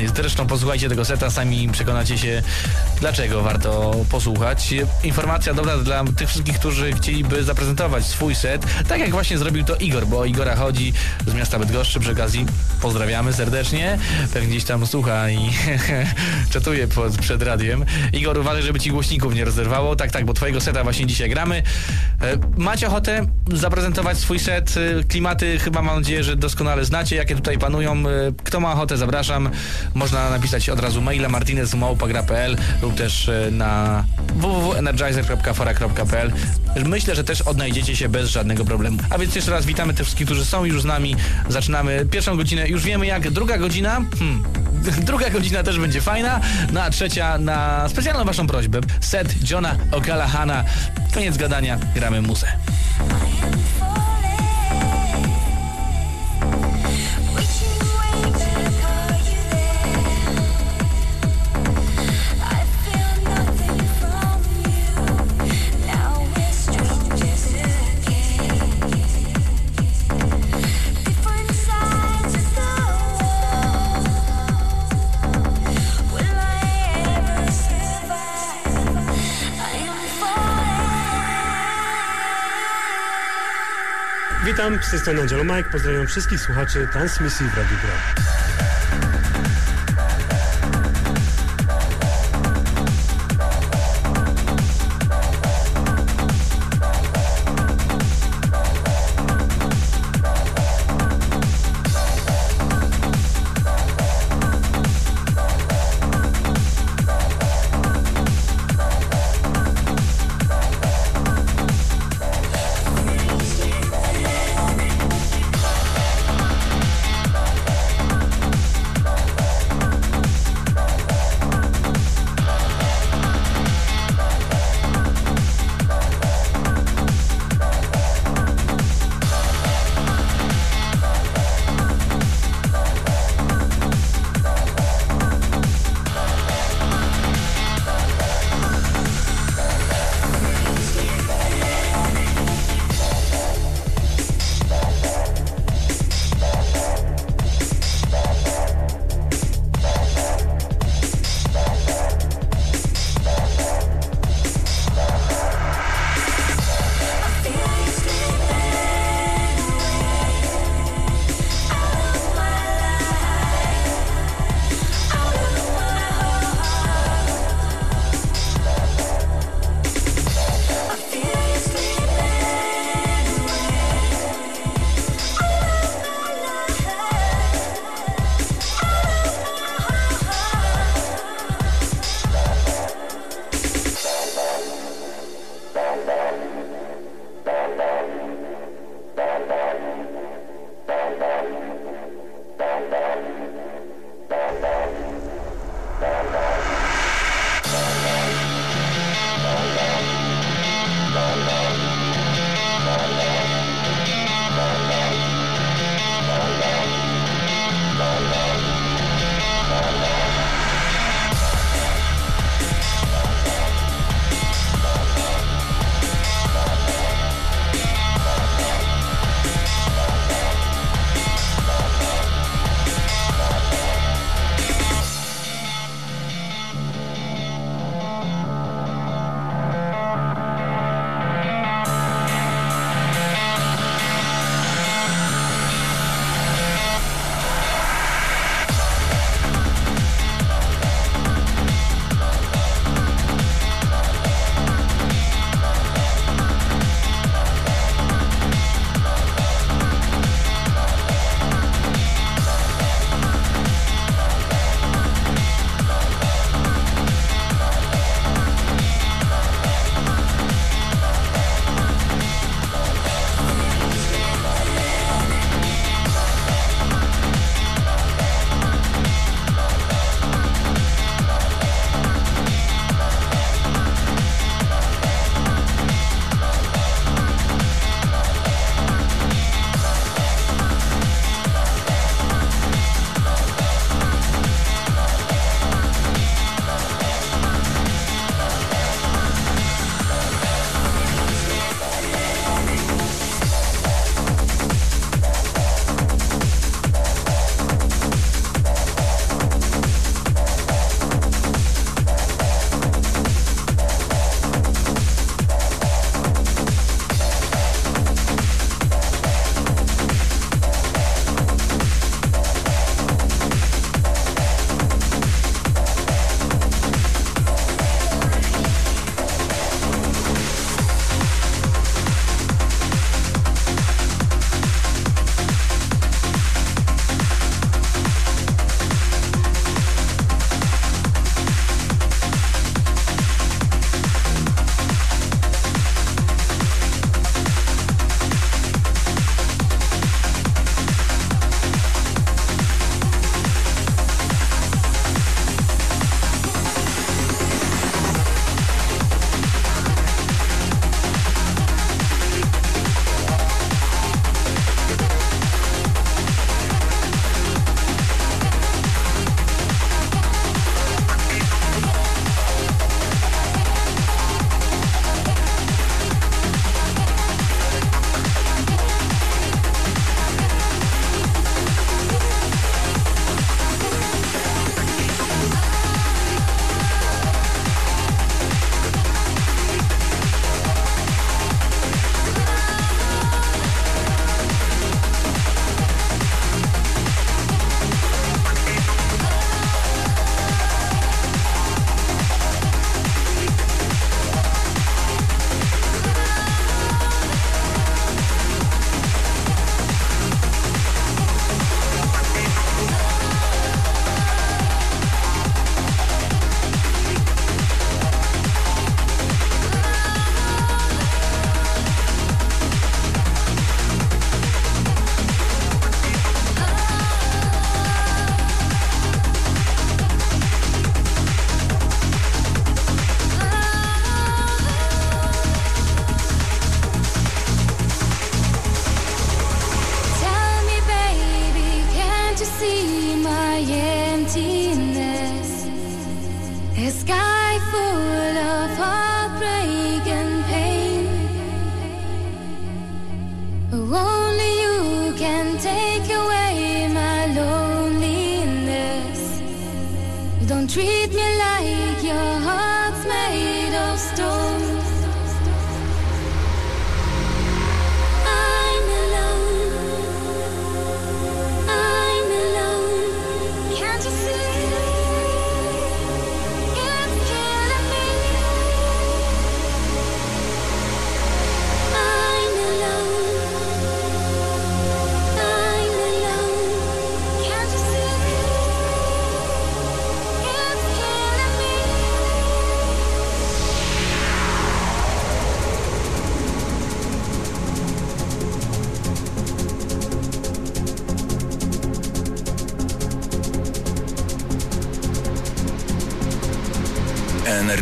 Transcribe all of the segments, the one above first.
jest. Zresztą posłuchajcie tego seta, sami przekonacie się, dlaczego warto posłuchać. Informacja dobra dla tych wszystkich, którzy chcieliby zaprezentować swój set, tak jak właśnie zrobił to Igor, bo Igora chodzi z miasta Bydgoszczy przy okazji. Pozdrawiamy serdecznie. Pewnie gdzieś tam słucha i czatuje pod, przed radiem. Igor, uważaj, żeby ci głośników nie rozerwało. Tak, tak, bo twojego seta właśnie dzisiaj gramy. E, Macie ochotę zaprezentować swój set? E, Klimaty chyba mam nadzieję, że doskonale znacie, jakie tutaj panują. E, Kto ma ochotę, zapraszam. Można napisać od razu maila martinezmałpagra.pl lub też e, na www.energizer.fora.pl Myślę, że też odnajdziecie się bez żadnego problemu. A więc jeszcze raz witamy tych wszystkich, którzy są już z nami. Zaczynamy pierwszą godzinę. Już wiemy jak. Druga godzina? Hmm. Druga godzina też będzie fajna. No a trzecia na specjalną waszą prośbę. Set Johna O'Callahana. Koniec gadania. Gramy muzę. Witam, z tej strony Angelo Mike, pozdrawiam wszystkich słuchaczy transmisji w Radiu Gra.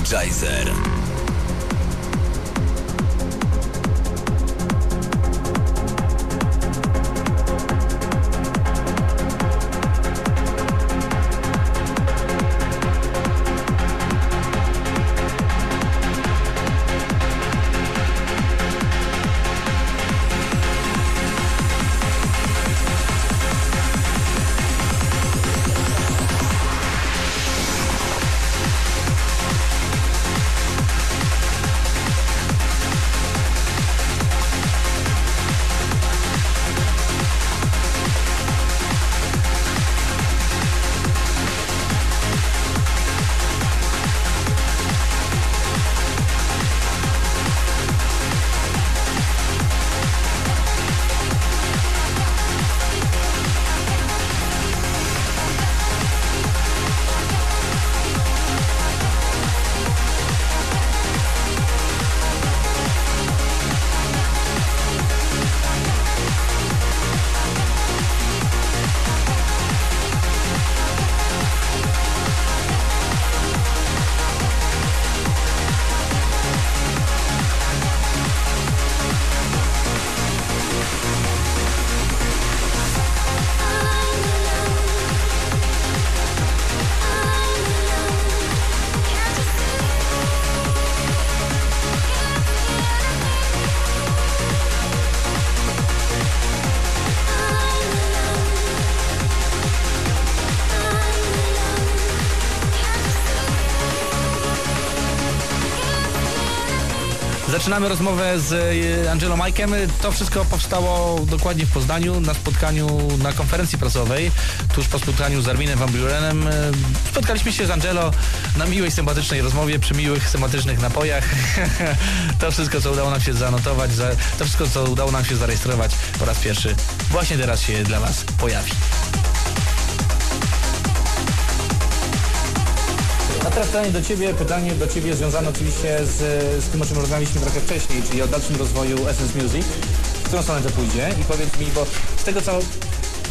Energizer. Zaczynamy rozmowę z e, Angelo Majkiem. To wszystko powstało dokładnie w Poznaniu na spotkaniu na konferencji prasowej, tuż po spotkaniu z Arminem Van Burenem. E, Spotkaliśmy się z Angelo na miłej, sympatycznej rozmowie, przy miłych, sympatycznych napojach. to wszystko, co udało nam się zanotować, za, to wszystko, co udało nam się zarejestrować po raz pierwszy, właśnie teraz się dla Was pojawi. Teraz pytanie do Ciebie, pytanie do Ciebie związane oczywiście z, z tym, o czym rozmawialiśmy trochę wcześniej, czyli o dalszym rozwoju Essence Music. W którą stronę to pójdzie? I powiedz mi, bo z tego co,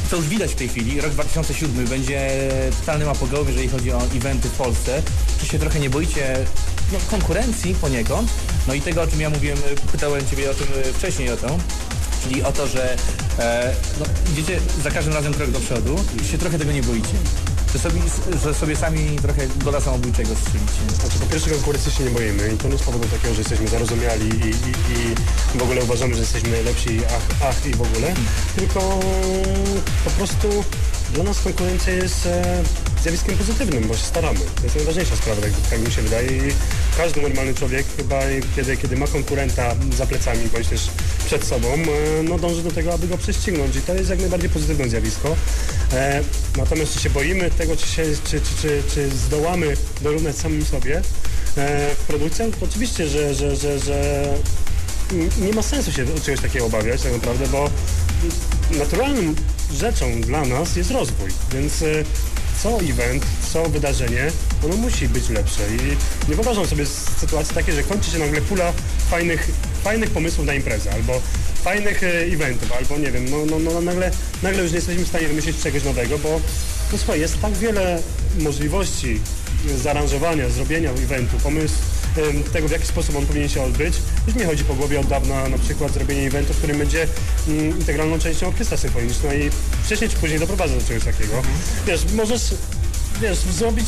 co już widać w tej chwili, rok 2007 będzie totalnym apogeum, jeżeli chodzi o eventy w Polsce. Czy się trochę nie boicie no, konkurencji poniekąd? No i tego, o czym ja mówiłem, pytałem Ciebie o tym wcześniej o to, czyli o to, że e, no, idziecie za każdym razem krok do przodu i się trochę tego nie boicie. Że sobie, że sobie sami trochę gola samobójczego strzelicie. Znaczy, po pierwsze konkurencji się nie boimy i to nie z powodu takiego, że jesteśmy zarozumiali i, i, i w ogóle uważamy, że jesteśmy najlepsi, ach, ach i w ogóle, tylko po prostu dla nas konkurencja jest e, zjawiskiem pozytywnym, bo się staramy. To jest najważniejsza sprawa, tak, tak mi się wydaje i każdy normalny człowiek chyba kiedy, kiedy ma konkurenta za plecami, bądź też przed sobą, e, no dąży do tego, aby go prześcignąć i to jest jak najbardziej pozytywne zjawisko. E, natomiast czy się boimy tego, czy, się, czy, czy, czy, czy zdołamy dorównać samym sobie e, w produkcjach, to oczywiście, że, że, że, że nie ma sensu się czegoś takiego obawiać tak naprawdę, bo naturalną rzeczą dla nas jest rozwój, więc e, co event, co wydarzenie, ono musi być lepsze. I nie wyobrażam sobie sytuacji takiej, że kończy się nagle pula fajnych, fajnych pomysłów na imprezę, albo fajnych e, eventów, albo nie wiem, no, no, no nagle, nagle już nie jesteśmy w stanie wymyślić czegoś nowego, bo no słuchaj, jest tak wiele możliwości zaaranżowania, zrobienia eventu, pomysł em, tego, w jaki sposób on powinien się odbyć. Już mi chodzi po głowie od dawna na przykład zrobienie eventu, w którym będzie mm, integralną częścią orkiestra symfoniczna i wcześniej czy później doprowadza do czegoś takiego. Wiesz, możesz wiesz, zrobić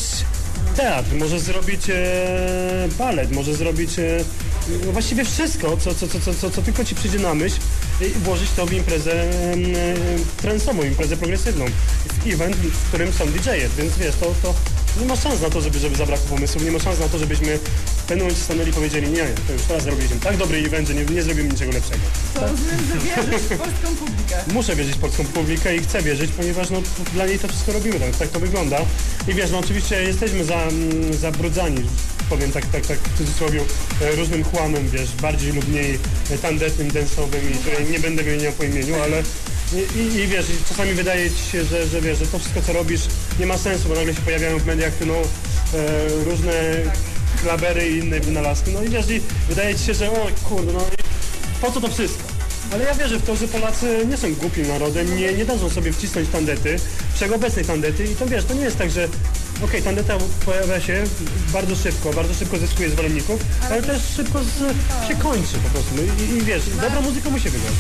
teatr, możesz zrobić e, balet, możesz zrobić e, no właściwie wszystko, co, co, co, co, co, tylko ci przyjdzie na myśl i włożyć to w imprezę e, imprezę progresywną, event, w którym są DJ-e, więc wiesz, to, to, nie ma szans na to, żeby, żeby zabrakło pomysłów, nie ma szans na to, żebyśmy w pewnym momencie stanęli i powiedzieli, nie, nie, to już teraz zrobiliśmy tak dobry event, że nie, nie zrobimy niczego lepszego. To rozumiem, że wierzysz w polską publikę. Muszę wierzyć w polską publikę i chcę wierzyć, ponieważ no, dla niej to wszystko robimy, tak, tak to wygląda. I wiesz, no oczywiście jesteśmy za, mm, zabrudzani, powiem tak, tak, tak w cudzysłowie, e, różnym chłamem, wiesz, bardziej lub mniej tandetnym, densowym i tutaj nie będę wymieniał po imieniu, ale i, i, i wiesz, czasami wydaje ci się, że, że wiesz, że to wszystko co robisz nie ma sensu, bo nagle się pojawiają w mediach no, e, różne klabery i inne wynalazki, no i wiesz, i wydaje ci się, że o kurde, no i po co to wszystko? Ale ja wierzę w to, że Polacy nie są głupim narodem, nie, nie dadzą sobie wcisnąć tandety, wszechobecnej tandety i to wiesz, to nie jest tak, że okej, tandeta pojawia się bardzo szybko, bardzo szybko zyskuje zwolenników, ale też szybko z, się kończy po prostu. No i, i wiesz, dobra muzyka musi wygrać.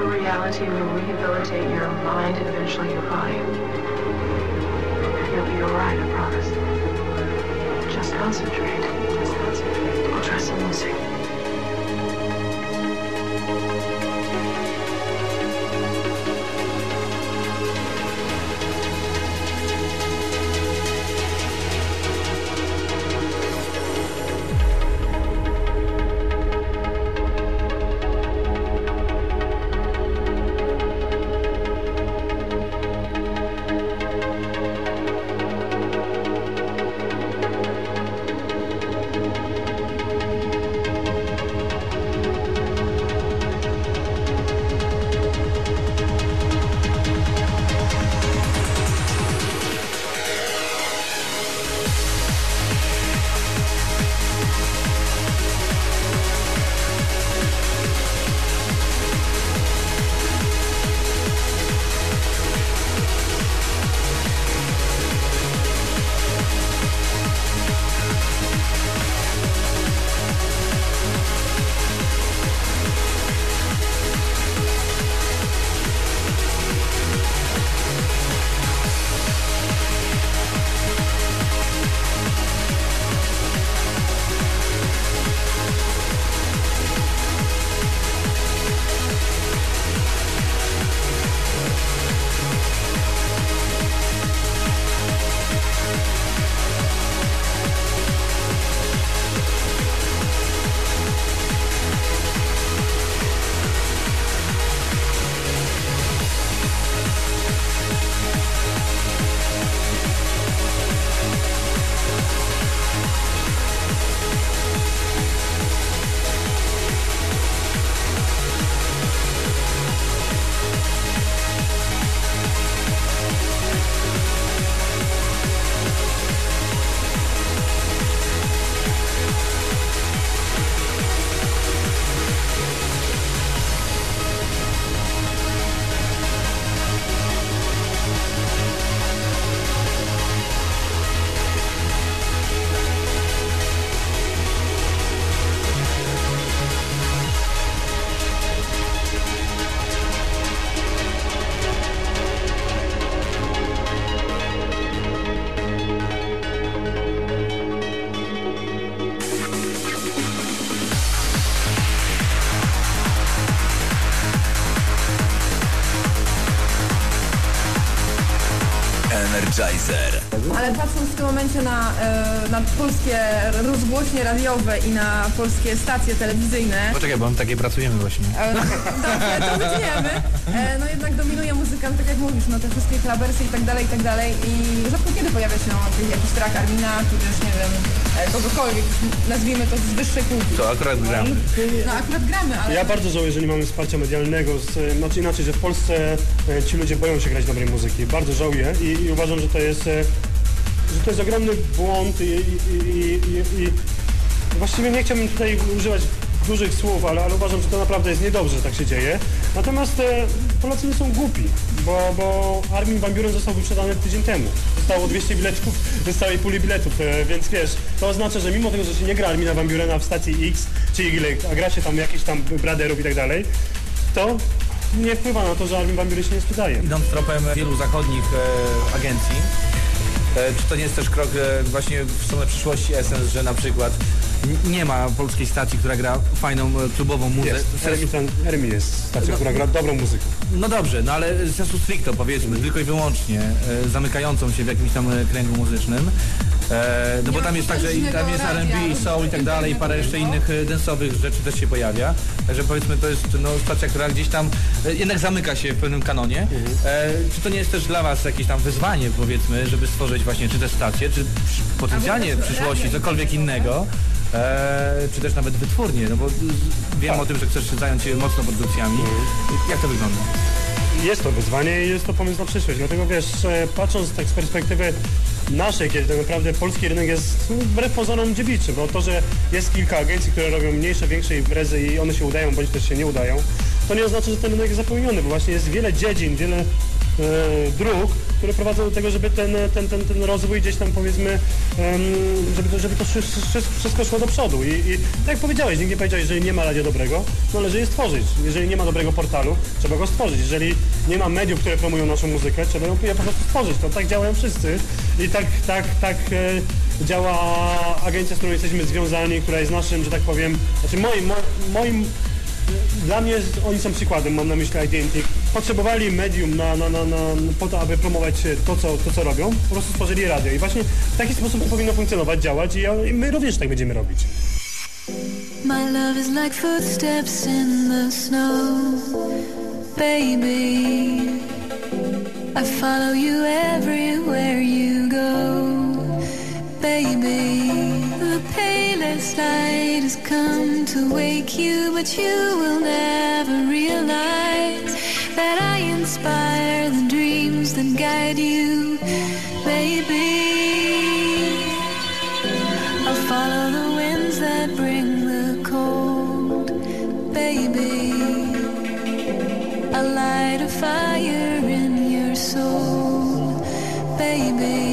Virtual reality will rehabilitate your mind and eventually your body. Tym momencie na, e, na polskie rozgłośnie radiowe i na polskie stacje telewizyjne, Poczekaj, bo my takie pracujemy właśnie. e, dobrze, to wytniemy, e, no jednak dominuje muzyka, no tak jak mówisz, no te wszystkie klawersy i tak dalej, i tak dalej i rzadko kiedy pojawia się jakiś, track Armina, czy też, nie wiem, e, kogokolwiek, nazwijmy to z wyższej półki. To akurat gramy. No akurat gramy, ale... Ja bardzo żałuję, że nie mamy wsparcia medialnego, z, znaczy inaczej, że w Polsce e, ci ludzie boją się grać dobrej muzyki. Bardzo żałuję i, i uważam, że to jest, e, to jest ogromny błąd i, i, i, i, właściwie nie chciałbym tutaj używać dużych słów, ale, ale uważam, że to naprawdę jest niedobrze, że tak się dzieje. Natomiast e, Polacy nie są głupi, bo, bo Armin Van Buren został wyprzedany tydzień temu. Zostało 200 biletów z całej puli biletów, e, więc wiesz, to oznacza, że mimo tego, że się nie gra Armina Van Burena w stacji X czy Y, a gra się tam jakichś tam braderów i tak dalej, to nie wpływa na to, że Armin Buren się nie sprzedaje. Idąc tropem wielu zachodnich e, agencji, czy to nie jest też krok e, właśnie w stronę przyszłości Essence, że na przykład nie ma polskiej stacji, która gra fajną e, klubową muzykę? Jest. Jest stacją, która gra dobrą muzykę. No dobrze, no ale sensu stricto powiedzmy, tylko i wyłącznie e, zamykającą się w jakimś tam e, kręgu muzycznym. E, no bo tam jest także tam jest R&B, soul i tak dalej, parę jeszcze innych e, densowych rzeczy też się pojawia. Także powiedzmy to jest no, stacja, która gdzieś tam e, jednak zamyka się w pewnym kanonie. E, czy to nie jest też dla Was jakieś tam wyzwanie powiedzmy, żeby stworzyć właśnie czy też stację, czy potencjalnie w przyszłości cokolwiek innego? E, czy też nawet wytwórnie, no bo wiem Tak. o tym, że chcesz zająć się mocno produkcjami. Jak to wygląda? Jest to wyzwanie i jest to pomysł na przyszłość. Dlatego wiesz, patrząc tak z perspektywy naszej, kiedy tak naprawdę polski rynek jest no, wbrew pozorom dziewiczy, bo to, że jest kilka agencji, które robią mniejsze, większe imprezy i one się udają, bądź też się nie udają, to nie oznacza, że ten rynek jest zapełniony, bo właśnie jest wiele dziedzin, wiele e, dróg, które prowadzą do tego, żeby ten, ten, ten, ten rozwój gdzieś tam powiedzmy, żeby, żeby to wszy- wszy- wszystko szło do przodu. I, I tak jak powiedziałeś, nikt nie powiedział, jeżeli nie ma radia dobrego, no należy je stworzyć. Jeżeli nie ma dobrego portalu, trzeba go stworzyć. Jeżeli nie ma mediów, które promują naszą muzykę, trzeba ją po prostu stworzyć. To tak działają wszyscy. I tak, tak, tak e, działa agencja, z którą jesteśmy związani, która jest naszym, że tak powiem, znaczy moim, mo, moim dla mnie oni są przykładem, mam na myśli Identity. Potrzebowali medium na, na, na, na, po to, aby promować e, to co, to, co robią. Po prostu stworzyli radio. I właśnie w taki sposób to powinno funkcjonować, działać i, ja, i my również tak będziemy robić. My love is like footsteps in the snow, baby. I follow you everywhere you go, baby. The palest light has come to wake you, but you will never realize that I inspire the dreams that guide you, baby. I'll follow the winds that bring the cold, baby. I'll light a fire in your soul, baby.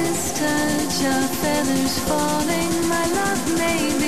Lightest touch of feathers falling. My love may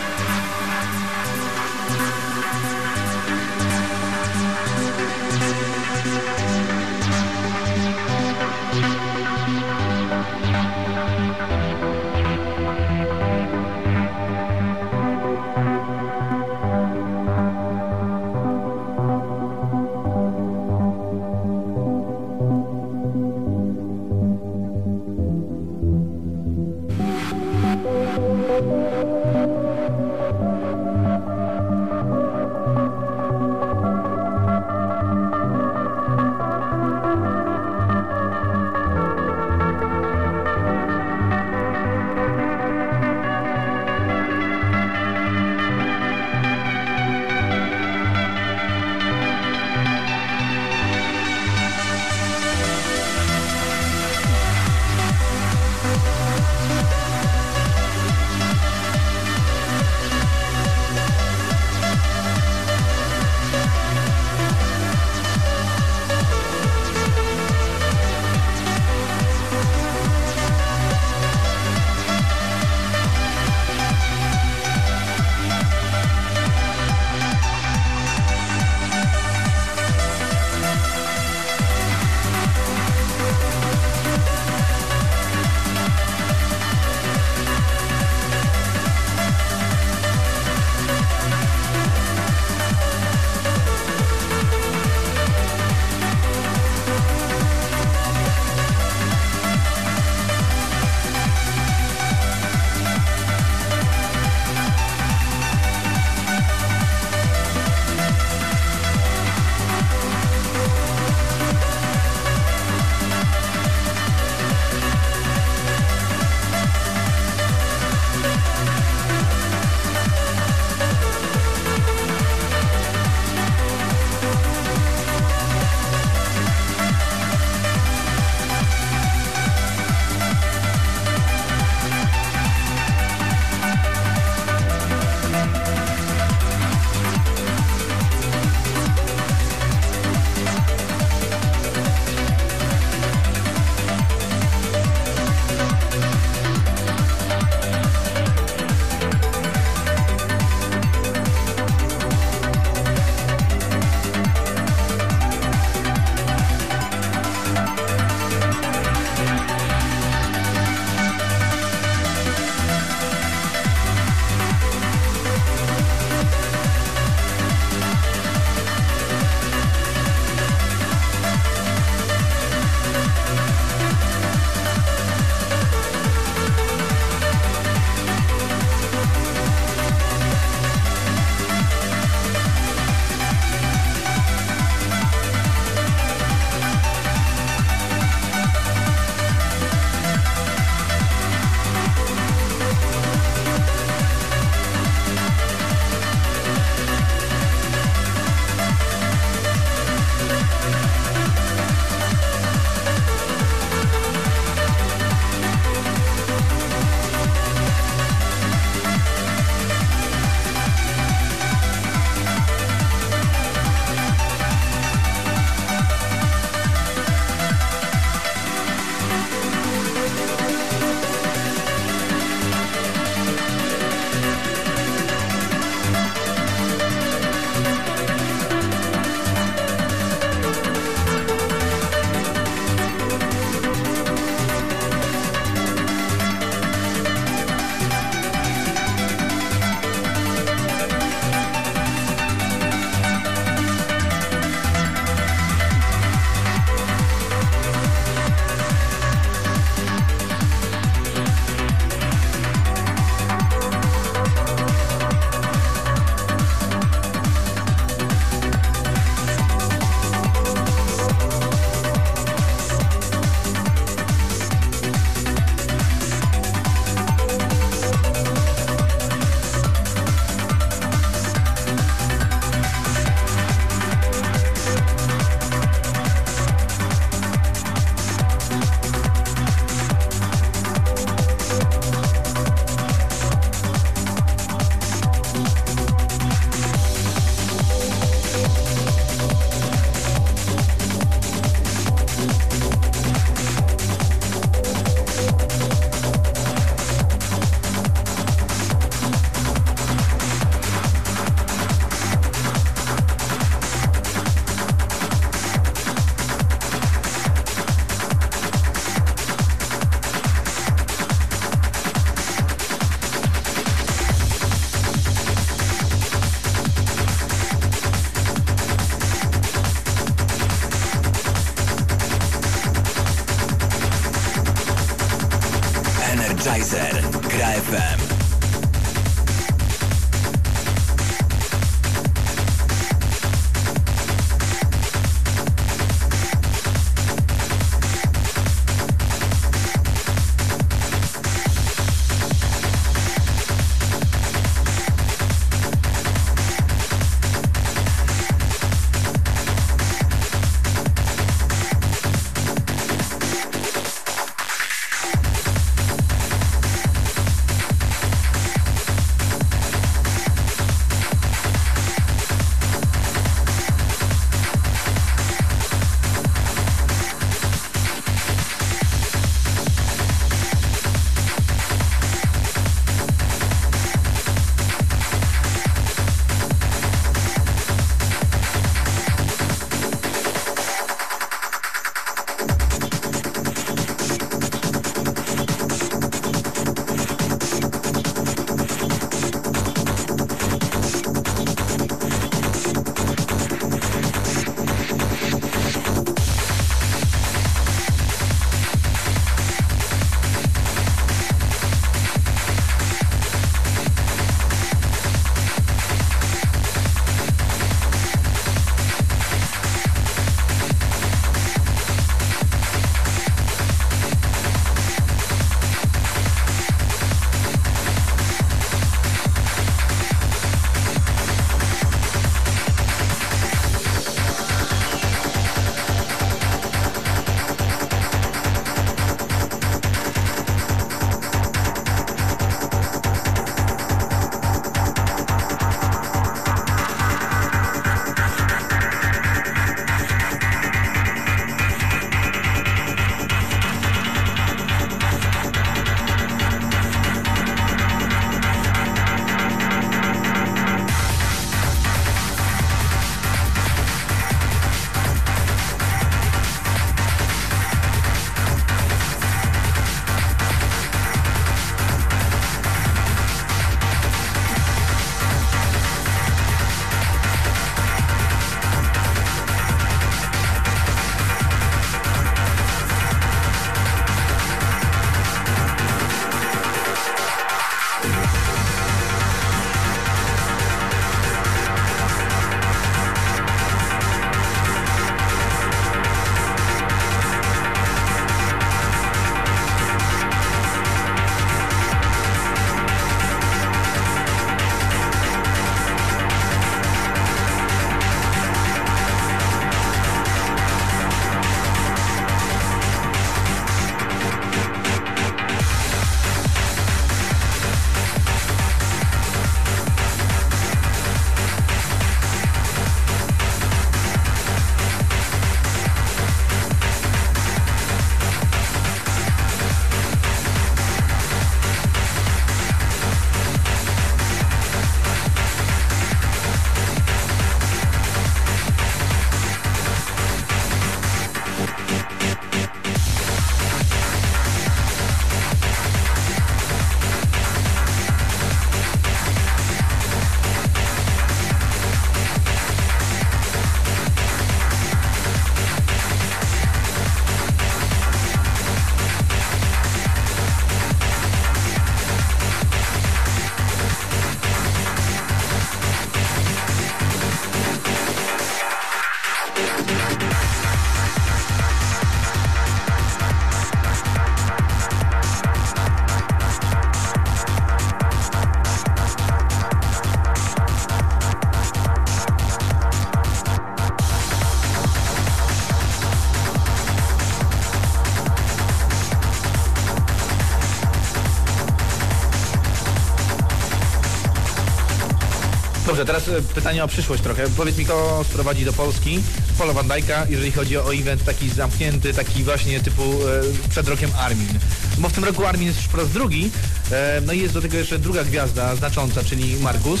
Dobrze, teraz e, pytanie o przyszłość trochę. Powiedz mi, kto sprowadzi do Polski Paula Van Dijk'a, jeżeli chodzi o event taki zamknięty, taki właśnie typu e, przed rokiem Armin. Bo w tym roku Armin jest już po raz drugi, e, no i jest do tego jeszcze druga gwiazda znacząca, czyli Markus.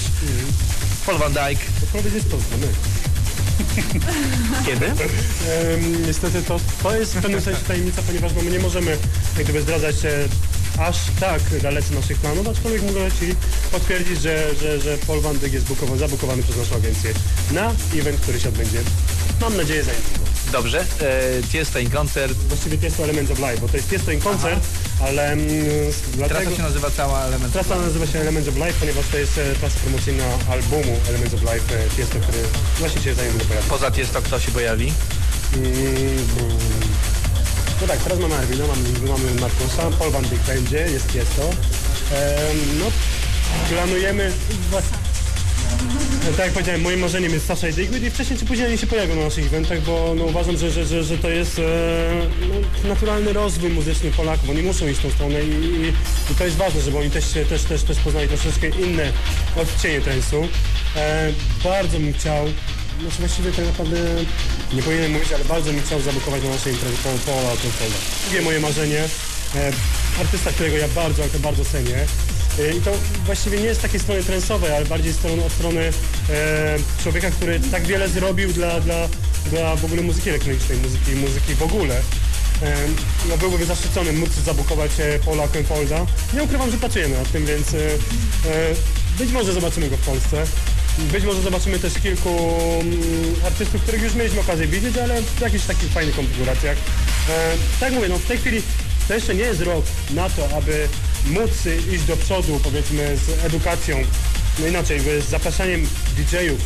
Paul Van Dijk. Odpowiedź jest prosta, my. Kiedy? Em, niestety to, to jest w pewnym sensie tajemnica, ponieważ no, my nie możemy jak gdyby zdradzać e, aż tak dalece naszych planów, aczkolwiek mogę Ci potwierdzić, że, że, że Paul Van Dyk jest bukowany, zabukowany przez naszą agencję na event, który się odbędzie, mam nadzieję, za niedługo. Dobrze. E, Tiesto in koncert. Właściwie Tiesto Elements of Life, bo to jest Tiesto in koncert, ale mm, dlatego... Trasa się nazywa cała element. Trasa nazywa się Elements of Life, ponieważ to jest e, trasa promocyjna albumu Elements of Life e, Tiesto, który właśnie się za niedługo pojawi. Poza Tiesto kto się pojawi? Mm, mm. No tak, teraz mamy Arwina, mamy, mamy Markusa, Paul Van Dyck będzie, jest. Em, no, planujemy... Tak jak powiedziałem, moim marzeniem jest Sasha i Digweed i wcześniej czy później oni się pojawią na naszych eventach, bo no, uważam, że, że, że, że to jest e, no, naturalny rozwój muzyczny Polaków. Oni muszą iść w tą stronę i, i, i to jest ważne, żeby oni też, też, też, też poznali troszeczkę inne odcienie tensu. E, bardzo bym chciał, znaczy właściwie tak naprawdę nie powinienem mówić, ale bardzo bym chciał zabukować na naszej imprezie Paul- Paula Oakenfolda. Drugie moje marzenie, e, artysta, którego ja bardzo, bardzo cenię. E, I to właściwie nie jest takiej strony trensowej, ale bardziej strony, od strony e, człowieka, który tak wiele zrobił dla, dla, dla w ogóle muzyki elektronicznej, muzyki, muzyki w ogóle. No byłbym zaszczycony móc zabukować Paula Oakenfolda. Nie ukrywam, że pracujemy nad tym, więc być może zobaczymy go w Polsce. Być może zobaczymy też kilku mm, artystów, których już mieliśmy okazję widzieć, ale w jakichś takich fajnych konfiguracjach. E, tak mówię, no w tej chwili to jeszcze nie jest rok na to, aby móc iść do przodu, powiedzmy, z edukacją, no inaczej, z zapraszaniem DJ-ów,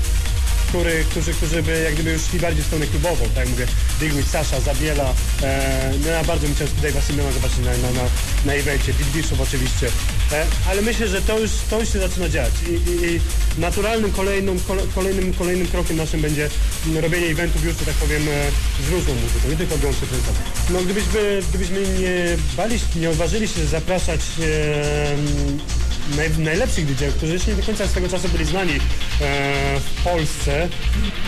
który, którzy, którzy by jak gdyby już szli bardziej w stronę klubową, tak jak mówię, Digwit, Sasha, Zabiela, e, no ja bardzo bym chciał Dave'a Simona zobaczyć na, na, na, na evencie, Bishop oczywiście, e, ale myślę, że to już, to już się zaczyna dziać i, i, i naturalnym kolejnym, kole, kolejnym, kolejnym krokiem naszym będzie robienie eventów już, że tak powiem, e, z różną muzyką, nie tylko wyłącznie trendową. No gdybyśmy, gdybyśmy nie bali, nie odważyli się zapraszać e, naj, najlepszych DJ-ów, którzy jeszcze nie do końca swego czasu byli znani e, w Polsce.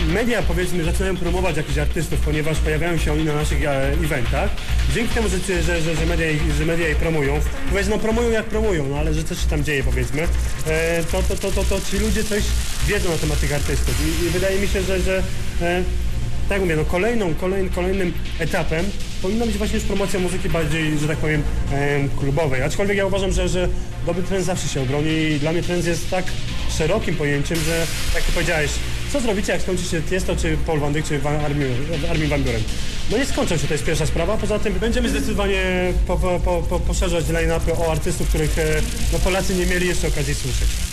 Media powiedzmy zaczynają promować jakichś artystów, ponieważ pojawiają się oni na naszych e, eventach. Dzięki temu, że, że, że, że, media, że media je promują, powiedzmy, no promują jak promują, no ale że coś się tam dzieje powiedzmy, e, to, to, to, to, to ci ludzie coś wiedzą na temat tych artystów i, i wydaje mi się, że, że e, tak mówię, no kolejną, kolejnym, kolejnym etapem powinna być właśnie już promocja muzyki bardziej, że tak powiem, em, klubowej. Aczkolwiek ja uważam, że, że dobry trend zawsze się obroni i dla mnie trend jest tak szerokim pojęciem, że jak ty powiedziałeś, co zrobicie jak skończy się Tiesto, czy Paul Van Dyck, czy Van, Armin, Armin Van Buren? No nie skończą się, to jest pierwsza sprawa. Poza tym będziemy zdecydowanie po, po, po, poszerzać line-upy o artystów, których e, no, Polacy nie mieli jeszcze okazji słyszeć.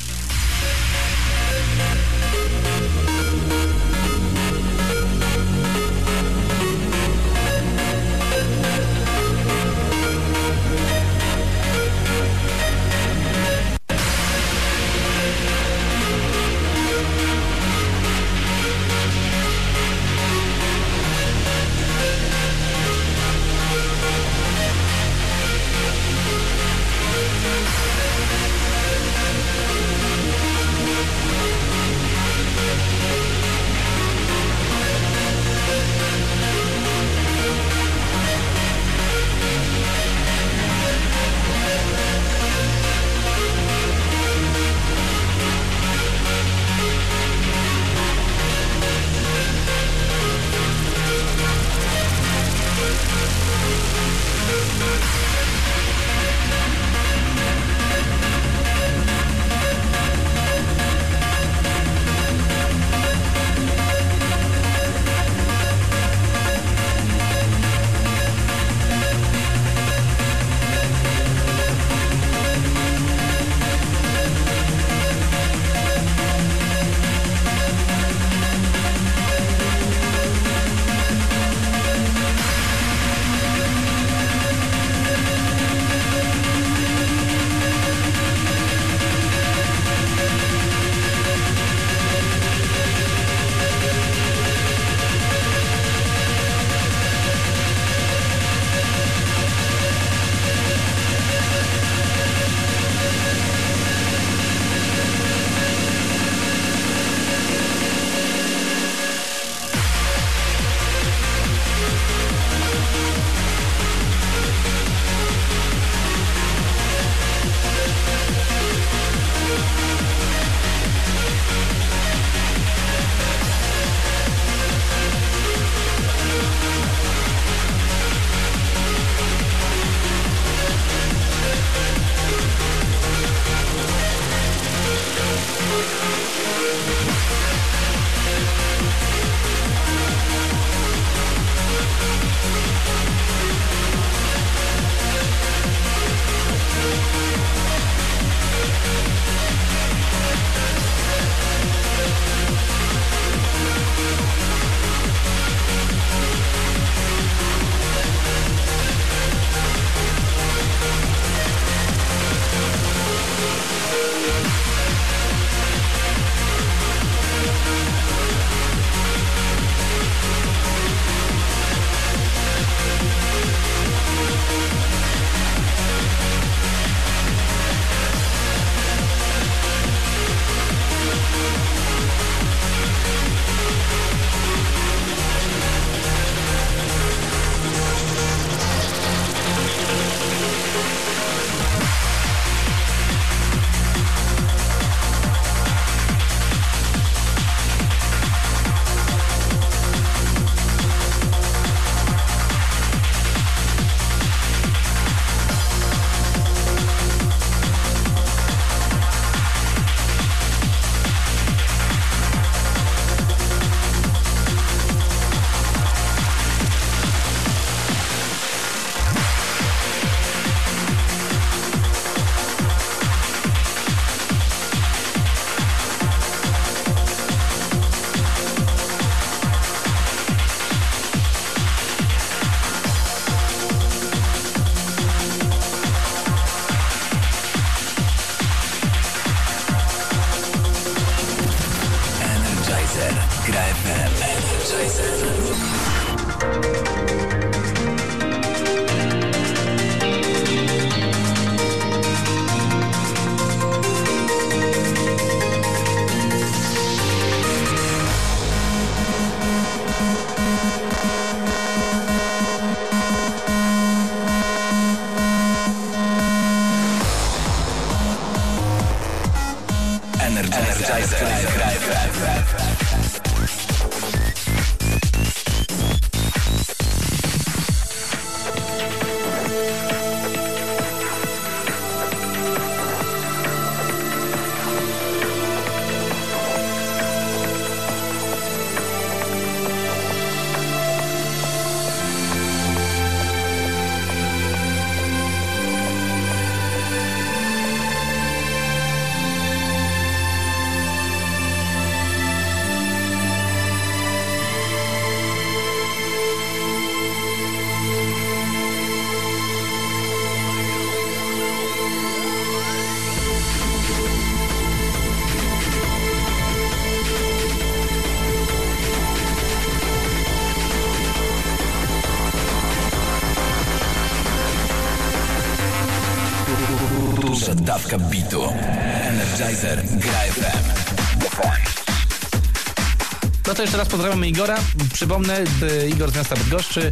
To jeszcze raz pozdrawiamy Igora. Przypomnę, y, Igor z miasta Bydgoszczy,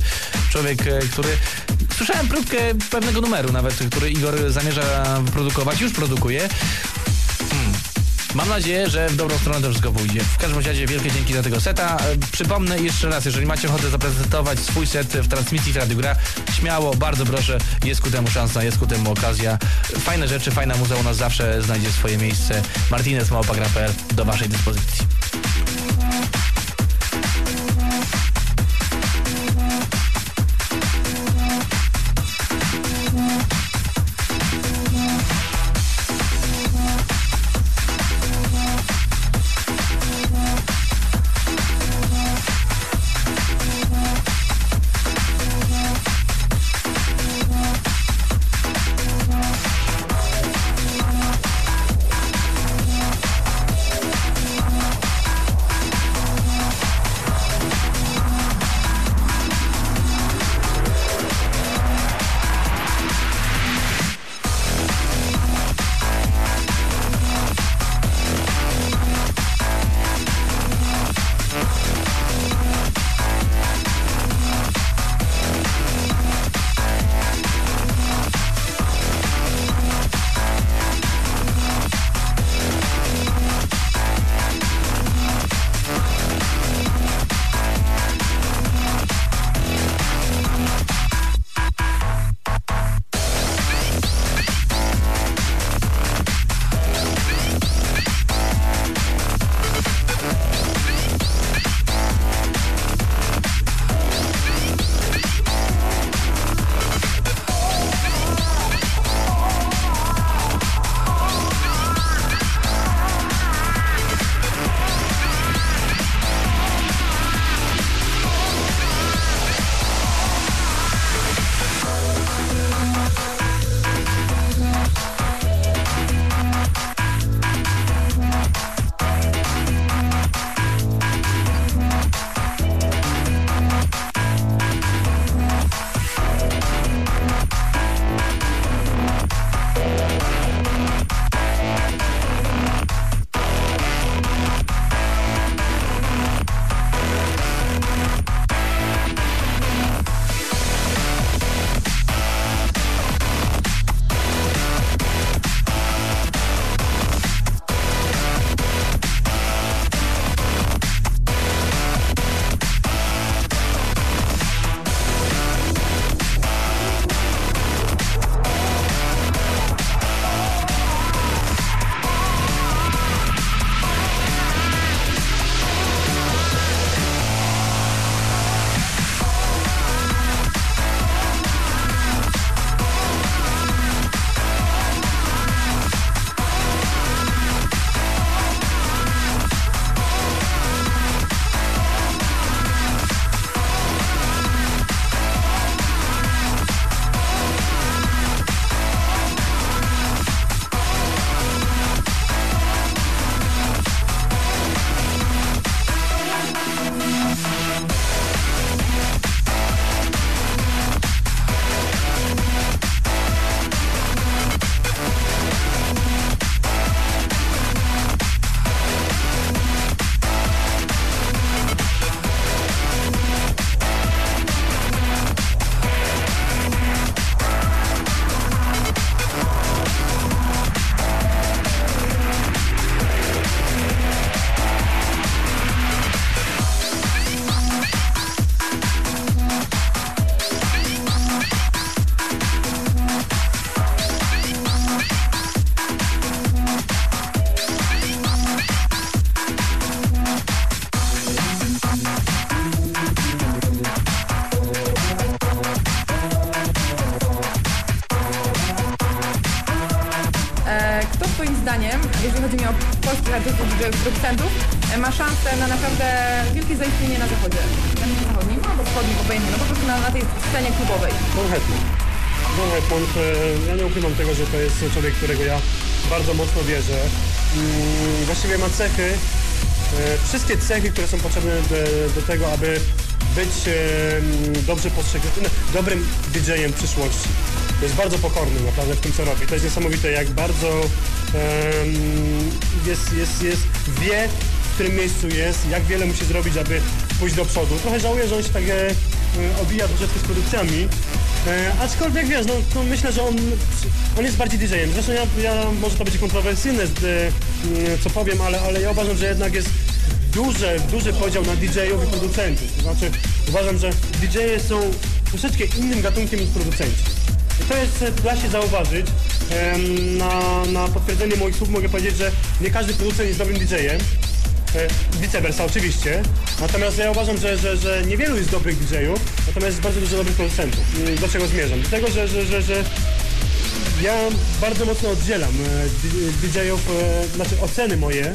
człowiek, y, który... Słyszałem próbkę pewnego numeru nawet, który Igor zamierza produkować, już produkuje. Hmm. Mam nadzieję, że w dobrą stronę to wszystko pójdzie. W każdym razie wielkie dzięki za tego seta. E, Przypomnę jeszcze raz, jeżeli macie ochotę zaprezentować swój set w transmisji w Gra, śmiało, bardzo proszę, jest ku temu szansa, jest ku temu okazja. Fajne rzeczy, fajna muza u nas zawsze znajdzie swoje miejsce. Martinez Małpagra.pl do waszej dyspozycji. Że to jest człowiek, którego ja bardzo mocno wierzę. Mm, Właściwie ma cechy, e, wszystkie cechy, które są potrzebne do, do tego, aby być e, mm, dobrze postrzeganym, dobrym DJ-em przyszłości. jest bardzo pokorny naprawdę w tym, co robi. To jest niesamowite, jak bardzo em, jest, jest, jest, wie, w którym miejscu jest, jak wiele musi zrobić, aby pójść do przodu. Trochę żałuję, że on się tak e, e, obija troszeczkę z produkcjami, e, aczkolwiek wiesz, no, no myślę, że on, on jest bardziej DJ-em. Zresztą ja, ja może to będzie kontrowersyjne, e, m, co powiem, ale, ale ja uważam, że jednak jest duży, duży podział na DJ-ów i producentów. To znaczy uważam, że DJ-e są troszeczkę innym gatunkiem niż producenci. I to jest, e, da się zauważyć. Na, na potwierdzenie moich słów mogę powiedzieć, że nie każdy producent jest dobrym DJ-em. E, Vice versa oczywiście. Natomiast ja uważam, że, że, że niewielu jest dobrych DJ-ów, natomiast jest bardzo dużo dobrych producentów. Do czego zmierzam? Do tego, że, że, że, że ja bardzo mocno oddzielam e, DJ-ów, e, znaczy oceny moje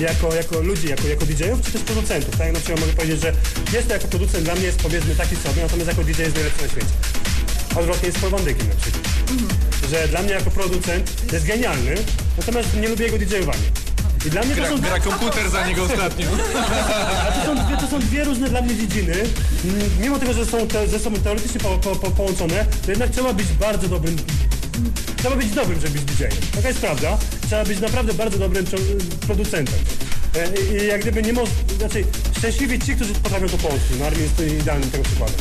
jako, jako ludzi, jako, jako DJ-ów, czy też producentów. Tak na przykład mogę powiedzieć, że jest to jako producent dla mnie jest powiedzmy taki sobie, natomiast jako DJ jest najlepszy na świecie. Odwrotnie jest z Paul Van Dykiem na przykład. Że dla mnie jako producent jest genialny, natomiast nie lubię jego DJ-owania. I dla mnie to Gra, są, gra komputer za niego ostatnio. a to, są dwie, to są dwie różne dla mnie dziedziny. Mimo tego, że są te, ze sobą teoretycznie po, po, po, połączone, to jednak trzeba być bardzo dobrym Trzeba być dobrym, żeby być DJ-em. Taka jest prawda. Trzeba być naprawdę bardzo dobrym pro- producentem. E, I jak gdyby nie może, znaczy szczęśliwi ci, którzy potrafią to połączyć. No Armin jest idealnym tego przykładem.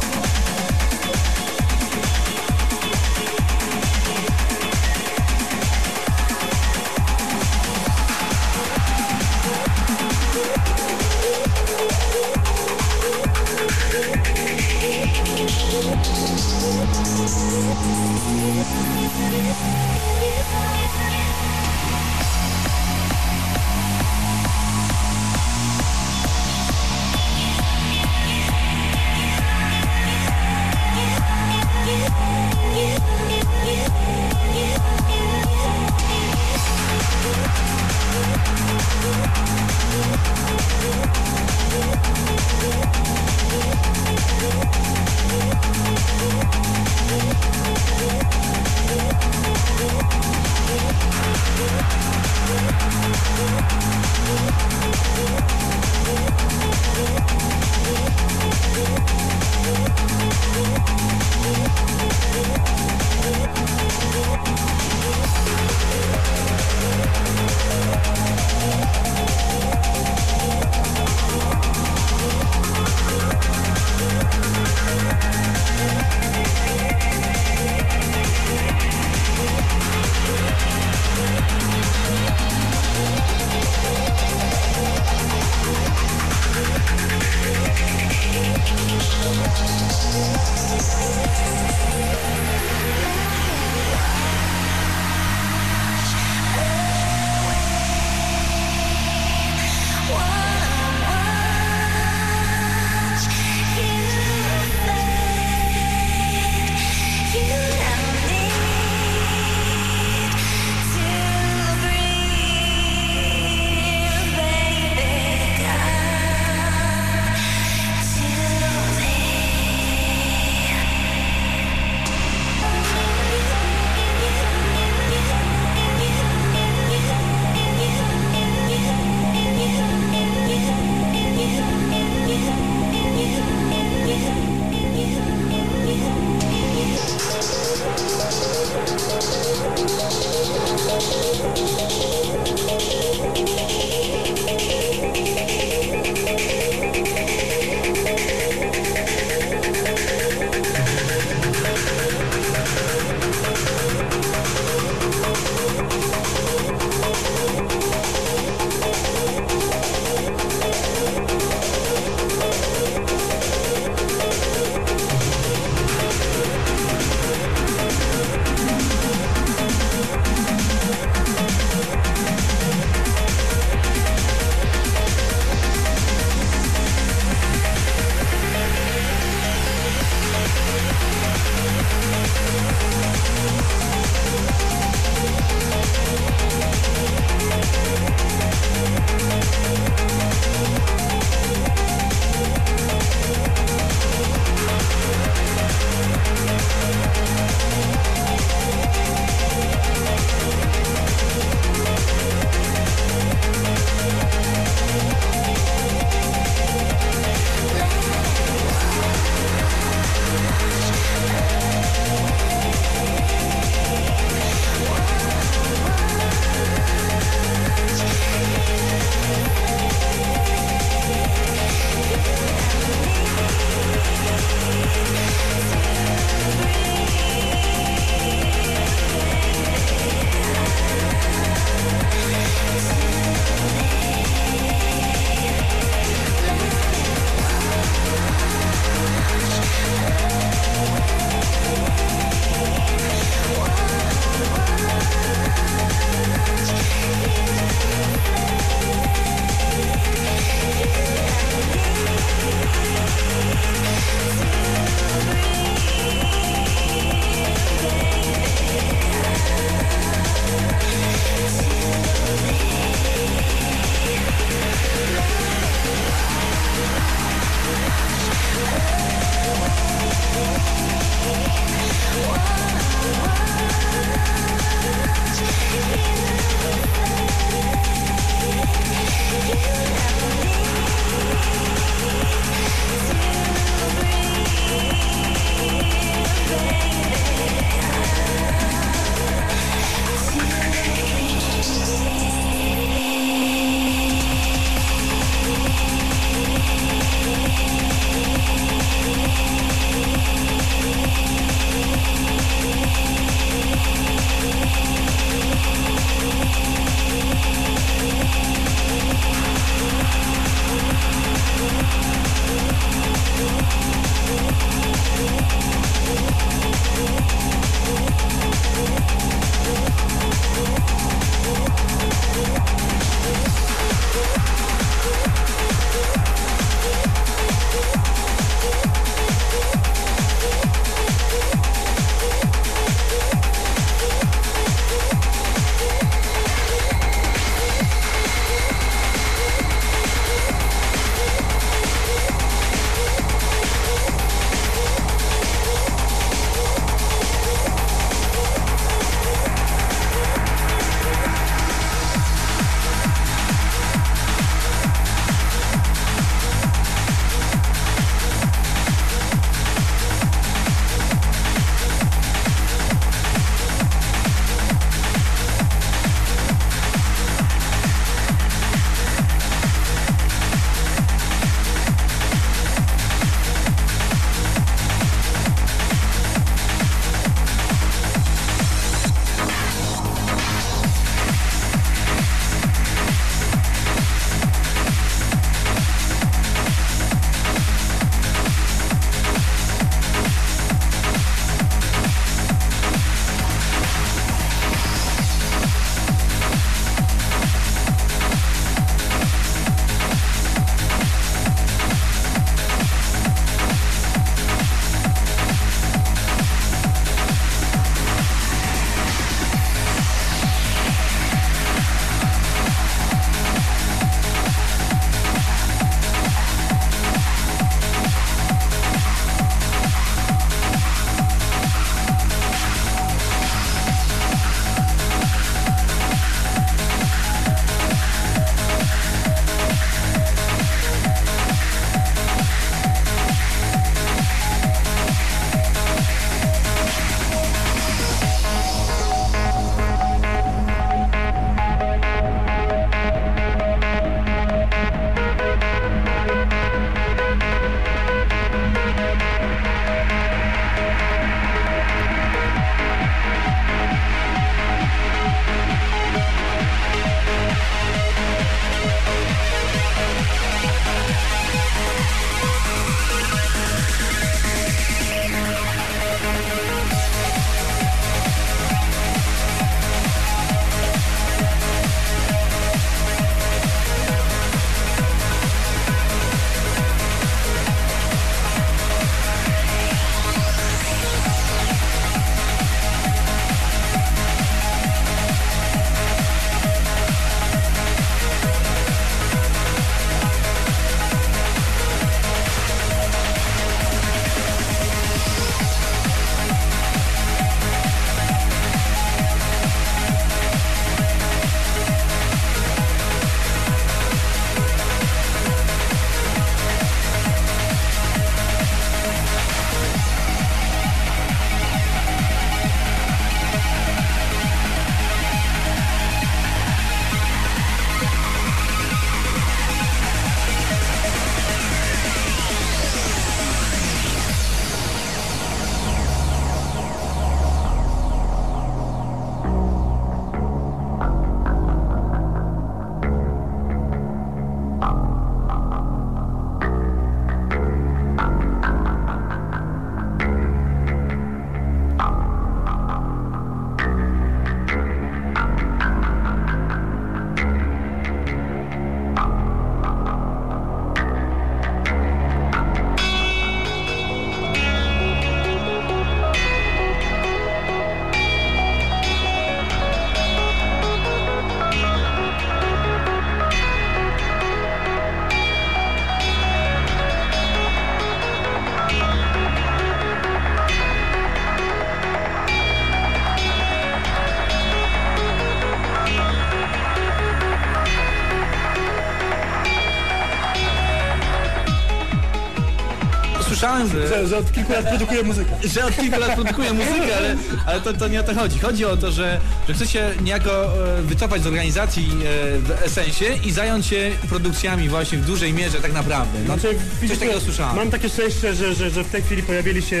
Że, od kilku lat produkuję muzykę. że od kilku lat produkuje muzykę, ale, ale to, to nie o to chodzi. Chodzi o to, że, że chce się niejako e, wycofać z organizacji e, w esensie i zająć się produkcjami właśnie w dużej mierze tak naprawdę. No, Znaczy, coś widzisz, takiego no, słyszałem. Mam takie szczęście, że, że, że w tej chwili pojawili się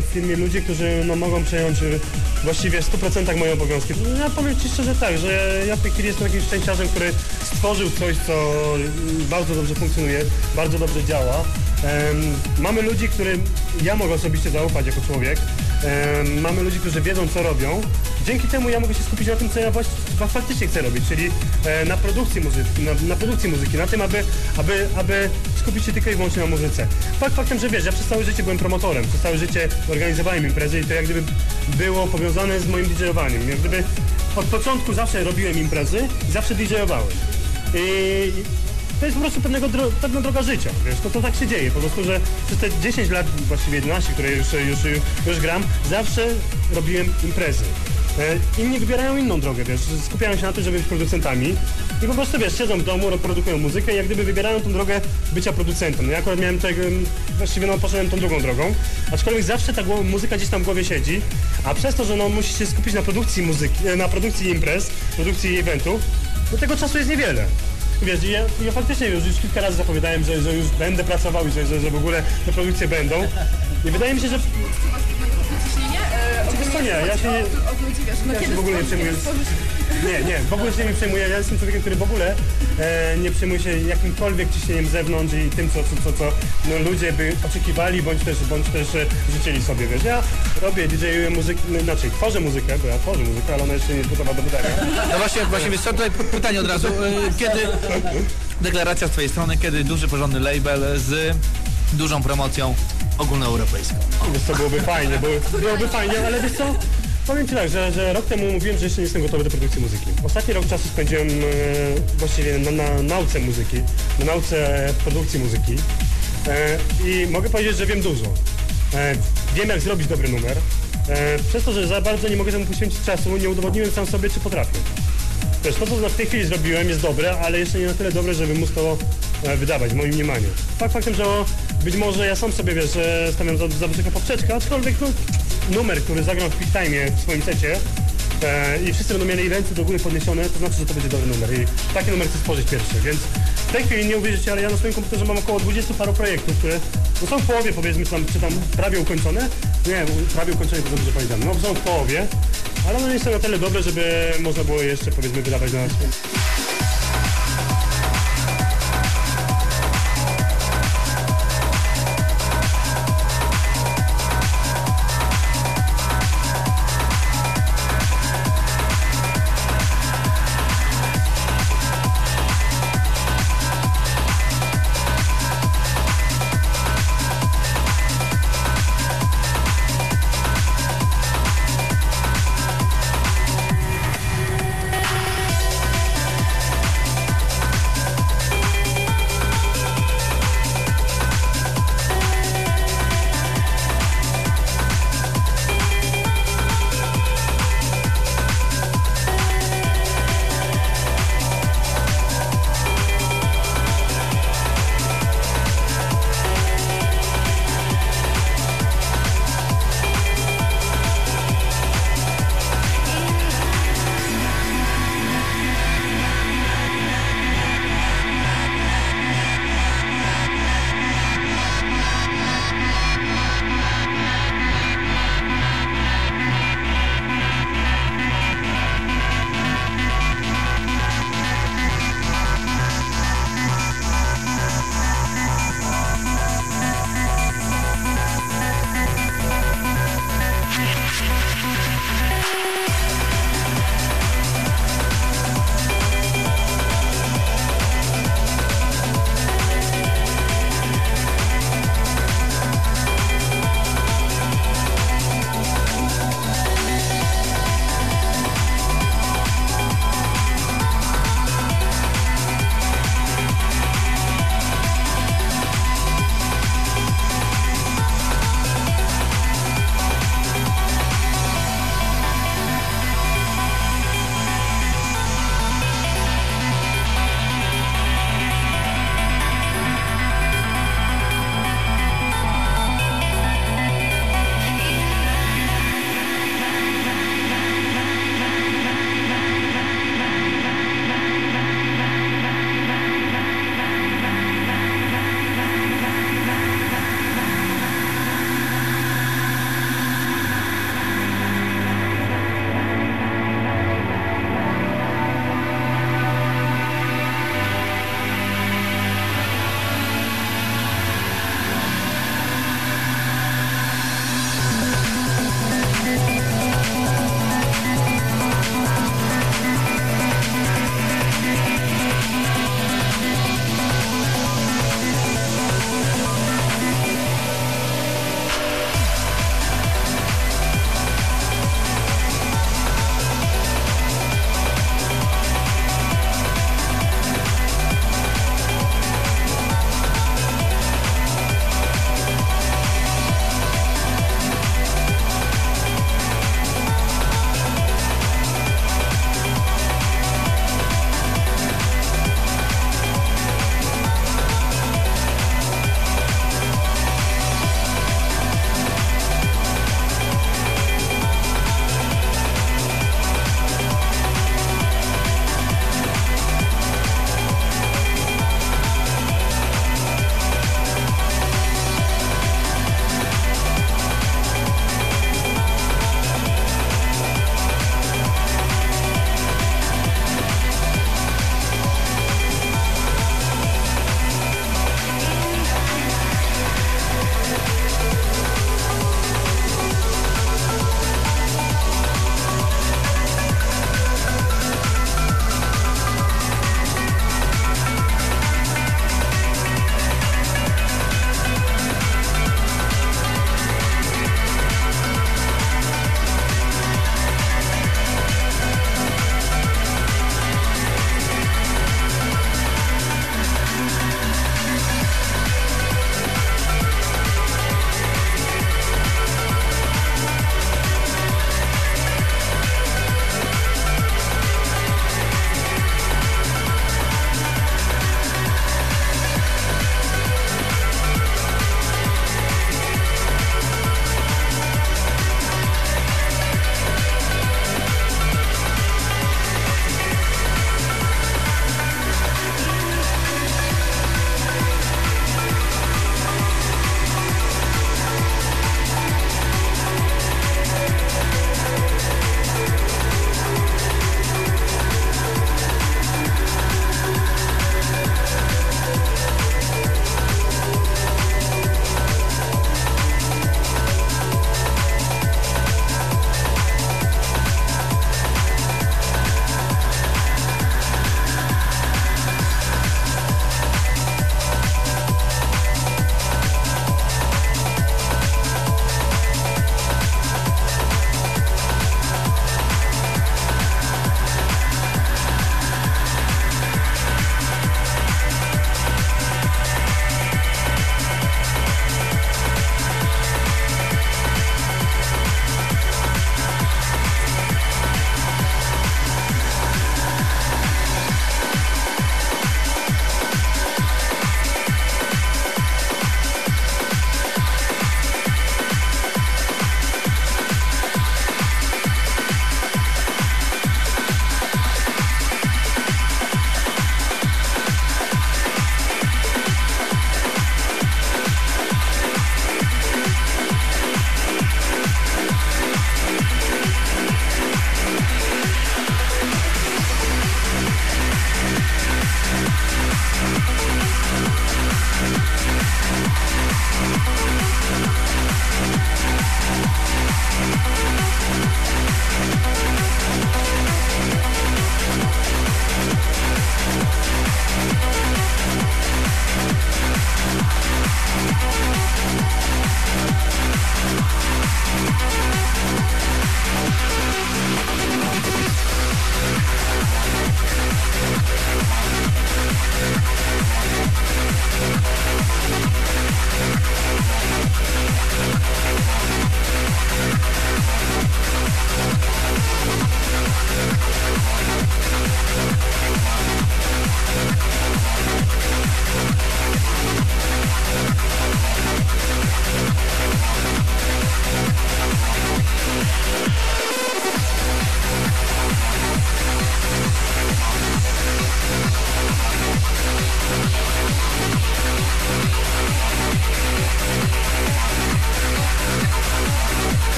w firmie ludzie, którzy no, mogą przejąć właściwie w 100% moje obowiązki. Ja powiem Ci szczerze tak, że ja w tej chwili jestem takim szczęściarzem, który stworzył coś, co bardzo dobrze funkcjonuje, bardzo dobrze działa. Mamy ludzi, którym ja mogę osobiście zaufać jako człowiek. Mamy ludzi, którzy wiedzą, co robią. Dzięki temu ja mogę się skupić na tym, co ja faktycznie chcę robić, czyli e, na produkcji muzyki, na, na produkcji muzyki, na tym, aby, aby, aby skupić się tylko i wyłącznie na muzyce. Fakt faktem, że wiesz, ja przez całe życie byłem promotorem, przez całe życie organizowałem imprezy i to jak gdyby było powiązane z moim DJ-owaniem. Jak gdyby od początku zawsze robiłem imprezy i zawsze DJ-owałem. I to jest po prostu pewnego dro pewna droga życia, wiesz, to, to tak się dzieje, po prostu, że przez te 10 lat, właściwie 11, które już, już, już gram, zawsze robiłem imprezy. E, Inni wybierają inną drogę, wiesz, skupiają się na tym, żeby być producentami i po prostu, wiesz, siedzą w domu, ro- produkują muzykę i jak gdyby wybierają tą drogę bycia producentem. No ja akurat miałem właściwie no poszedłem tą drugą drogą, aczkolwiek zawsze ta muzyka gdzieś tam w głowie siedzi, a przez to, że no musisz się skupić na produkcji muzyki, e, na produkcji imprez, produkcji eventów, no tego czasu jest niewiele. Wiesz, ja, ja faktycznie już, już kilka razy zapowiadałem, że, że już będę pracował i że, że, że w ogóle te produkcje będą. I wydaje mi się, że co, nie, ja się nie- ja się kiedy w ogóle nie przejmuję. Nie, nie, w ogóle się nie przejmuję. Ja jestem człowiekiem, który w ogóle e, nie przejmuje się jakimkolwiek ciśnieniem z zewnątrz i tym, co, co, co, co no, ludzie by oczekiwali, bądź też, bądź też e, życzyli sobie, wiesz. Ja robię, DJ-uję muzykę, znaczy tworzę muzykę, bo ja tworzę muzykę, ale ona jeszcze nie jest gotowa do wydania. No właśnie, właśnie wiesz co, tutaj pytanie od razu. E, Kiedy deklaracja z twojej strony, kiedy duży, porządny label z dużą promocją ogólnoeuropejską? Wiesz co, byłoby fajnie, byłoby, byłoby fajnie, ale wiesz co, powiem Ci tak, że, że rok temu mówiłem, że jeszcze nie jestem gotowy do produkcji muzyki. Ostatni rok czasu spędziłem e, właściwie na, na nauce muzyki, na nauce produkcji muzyki e, i mogę powiedzieć, że wiem dużo. E, wiem jak zrobić dobry numer. E, przez to, że za bardzo nie mogę temu poświęcić czasu, nie udowodniłem sam sobie, czy potrafię. Wiesz, to co w tej chwili zrobiłem jest dobre, ale jeszcze nie na tyle dobre, żeby móc to e, wydawać w moim mniemaniu. Fakt faktem, że być może ja sam sobie, wiesz, stawiam za, za wysoką poprzeczkę, aczkolwiek no, numer, który zagram w Quick Time w swoim secie e, i wszyscy będą mieli ręce do góry podniesione, to znaczy, że to będzie dobry numer i taki numer chcę stworzyć pierwszy, więc w tej chwili nie uwierzycie, ale ja na swoim komputerze mam około 20 paru projektów, które no, są w połowie, powiedzmy, czy tam, czy tam prawie ukończone. Nie, prawie ukończone to dużo powiedziane, no są w połowie, ale one nie są na tyle dobre, żeby można było je jeszcze, powiedzmy, wydawać na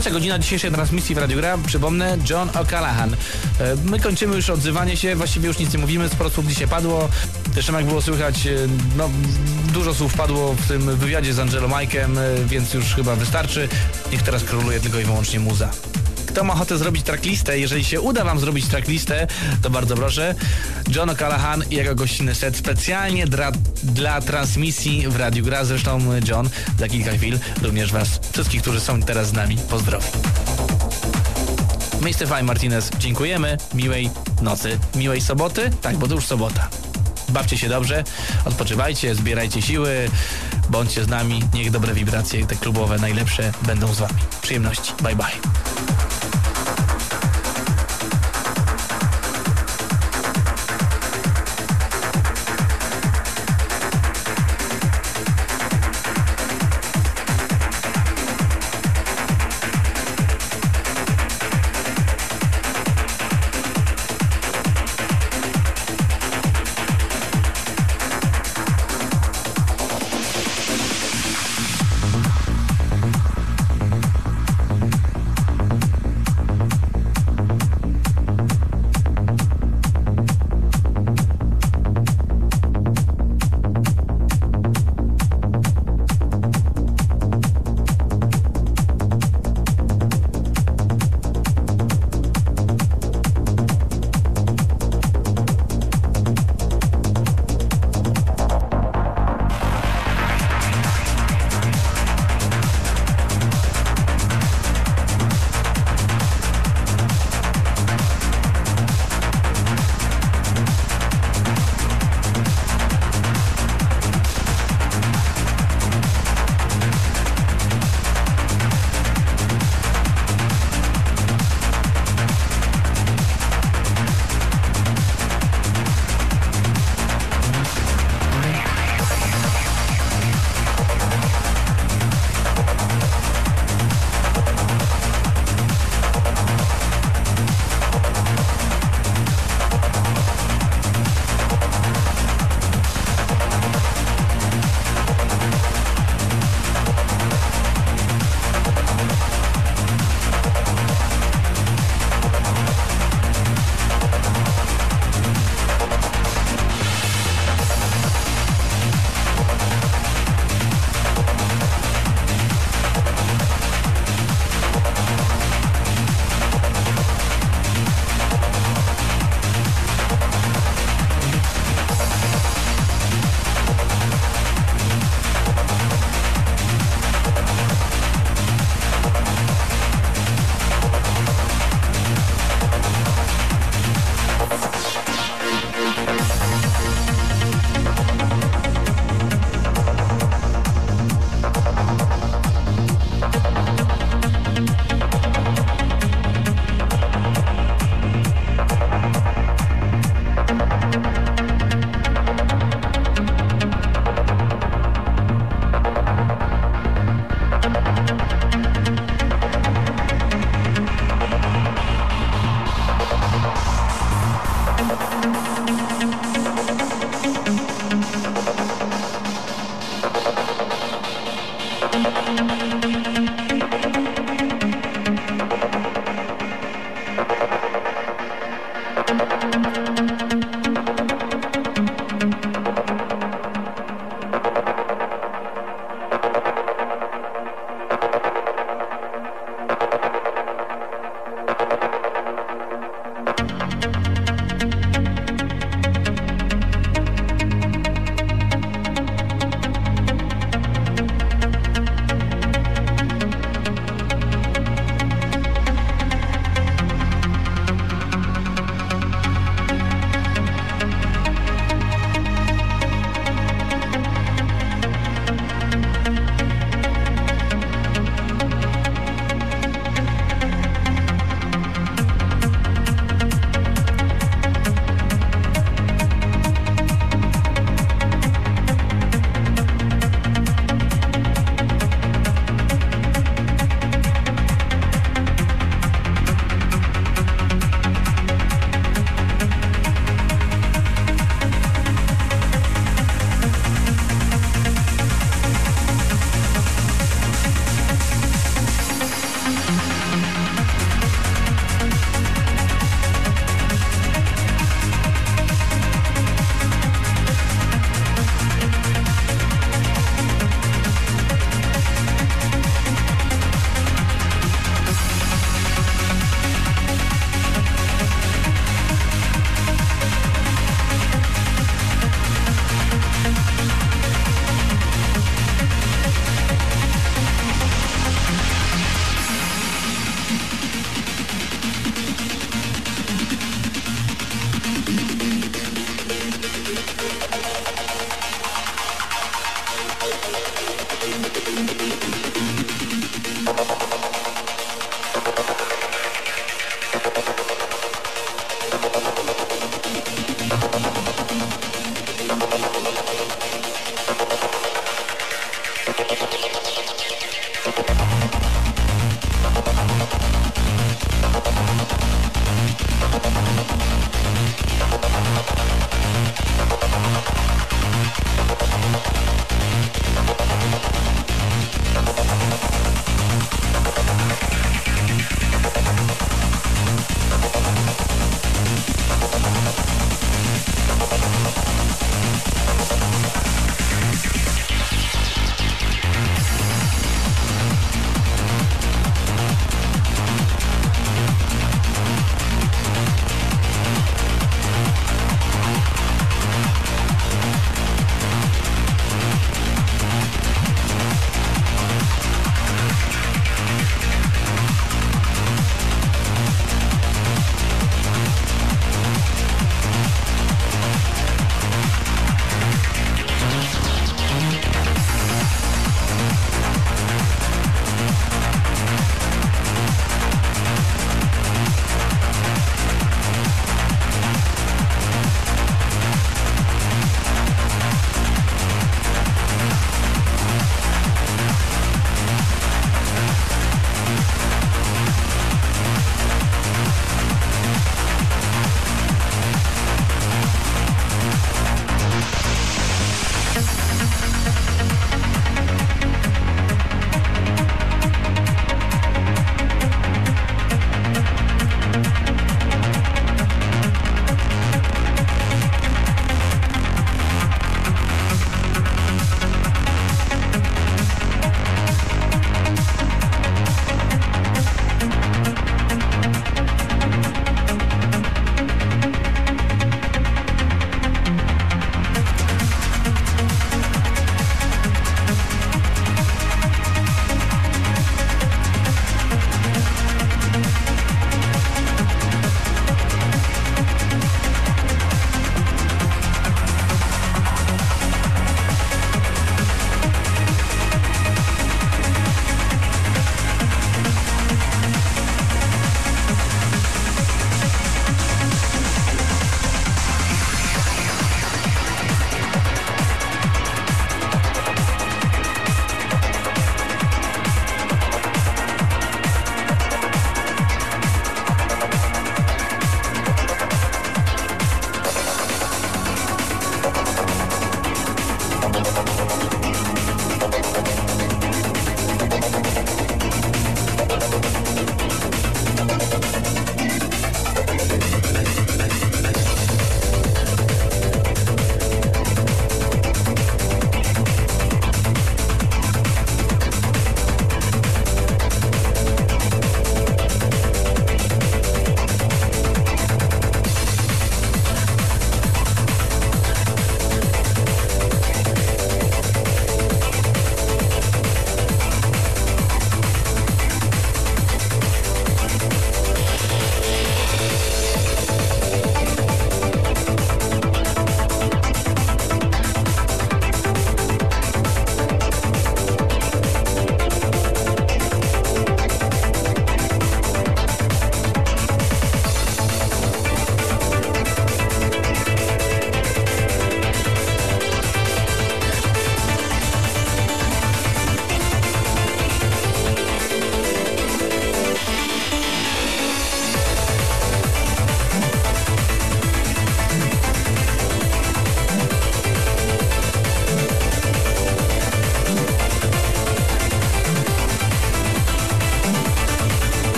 trzecia godzina dzisiejszej transmisji w Radiu Gra. Przypomnę, John O'Callaghan. E, My kończymy już odzywanie się, właściwie już nic nie mówimy, sporo słów dzisiaj padło. Zresztą jak było słychać, e, no, dużo słów padło w tym wywiadzie z Angelo Mike'em, e, więc już chyba wystarczy. Niech teraz króluje tylko i wyłącznie muza. Kto ma ochotę zrobić tracklistę, jeżeli się uda wam zrobić tracklistę, to bardzo proszę. John O'Callaghan i jego gościnny set specjalnie dla, dla transmisji w Radiu Gra. Zresztą John za kilka chwil również was, wszystkich, którzy są teraz z nami, pozdrowi. My, Stefan Martinez, dziękujemy. Miłej nocy, miłej soboty. Tak, bo to już sobota. Bawcie się dobrze, odpoczywajcie, zbierajcie siły, bądźcie z nami. Niech dobre wibracje, te klubowe, najlepsze będą z wami. Przyjemności. Bye bye.